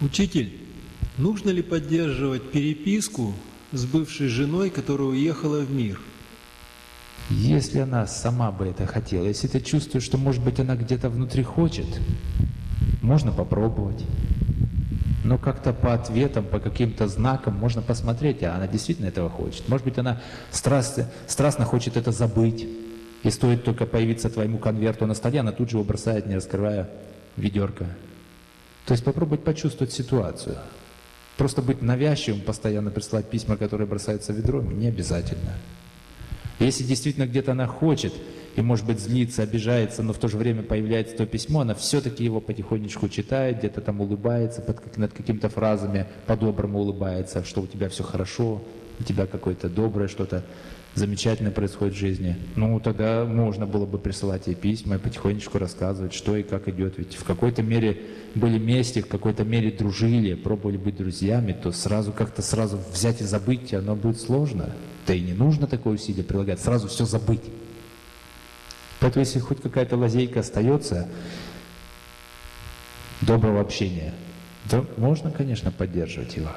Учитель, нужно ли поддерживать переписку с бывшей женой, которая уехала в мир? Если она сама бы это хотела, если ты чувствуешь, что, может быть, она где-то внутри хочет, можно попробовать. Но как-то по ответам, по каким-то знакам можно посмотреть, а она действительно этого хочет. Может быть, она страстно, страстно хочет это забыть. И стоит только появиться твоему конверту на столе, она тут же его бросает, не раскрывая ведерко. То есть попробовать почувствовать ситуацию. Просто быть навязчивым, постоянно присылать письма, которые бросаются ведром, не обязательно. Если действительно где-то она хочет, и, может быть, злится, обижается, но в то же время появляется то письмо, она все-таки его потихонечку читает, где-то там улыбается под, над какими-то фразами, по-доброму улыбается, что у тебя все хорошо, у тебя какое-то доброе что-то замечательное происходит в жизни. Ну, тогда можно было бы присылать ей письма и потихонечку рассказывать, что и как идет. Ведь в какой-то мере были вместе, в какой-то мере дружили, пробовали быть друзьями, то сразу как-то сразу взять и забыть, оно будет сложно. Да и не нужно такое усилие прилагать, сразу все забыть. Поэтому если хоть какая-то лазейка остается доброго общения, то можно, конечно, поддерживать его.